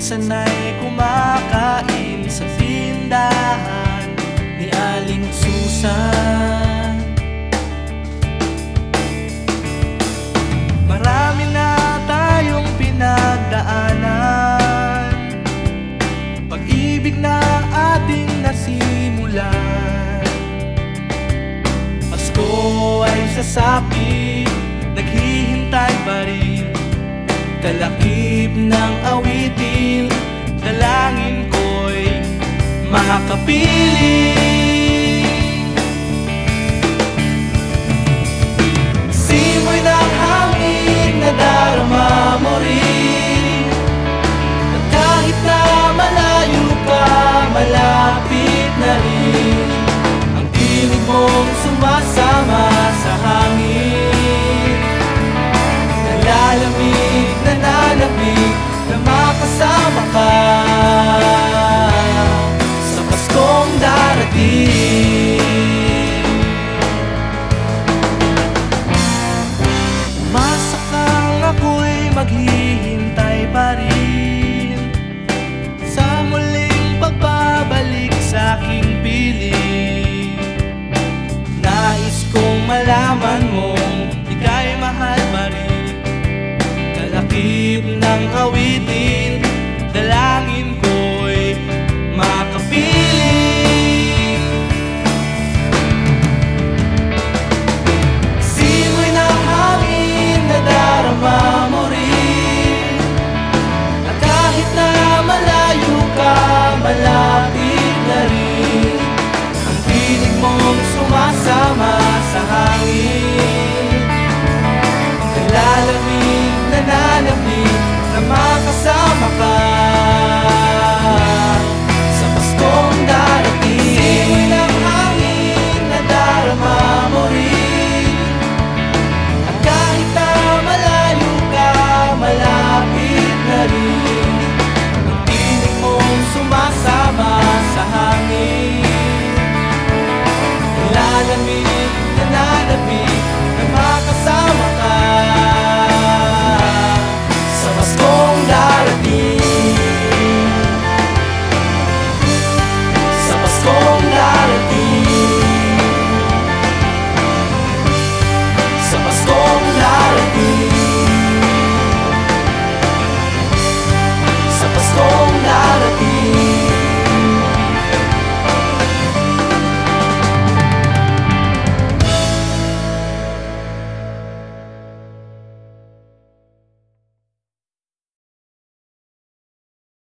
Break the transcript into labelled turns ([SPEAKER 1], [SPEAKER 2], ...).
[SPEAKER 1] Sana'y kumakain sa tindahan ni Aling Susan. Marami na tayong pinagdaanan. Pag-ibig na ating nasimulan. Pasko ay sasapit Naghihintay pa rin. Kalaki Kalakip ng awitin Dalangin ko'y makapiling malaman mong ika'y mahal pa rin. Kalakip ng awitin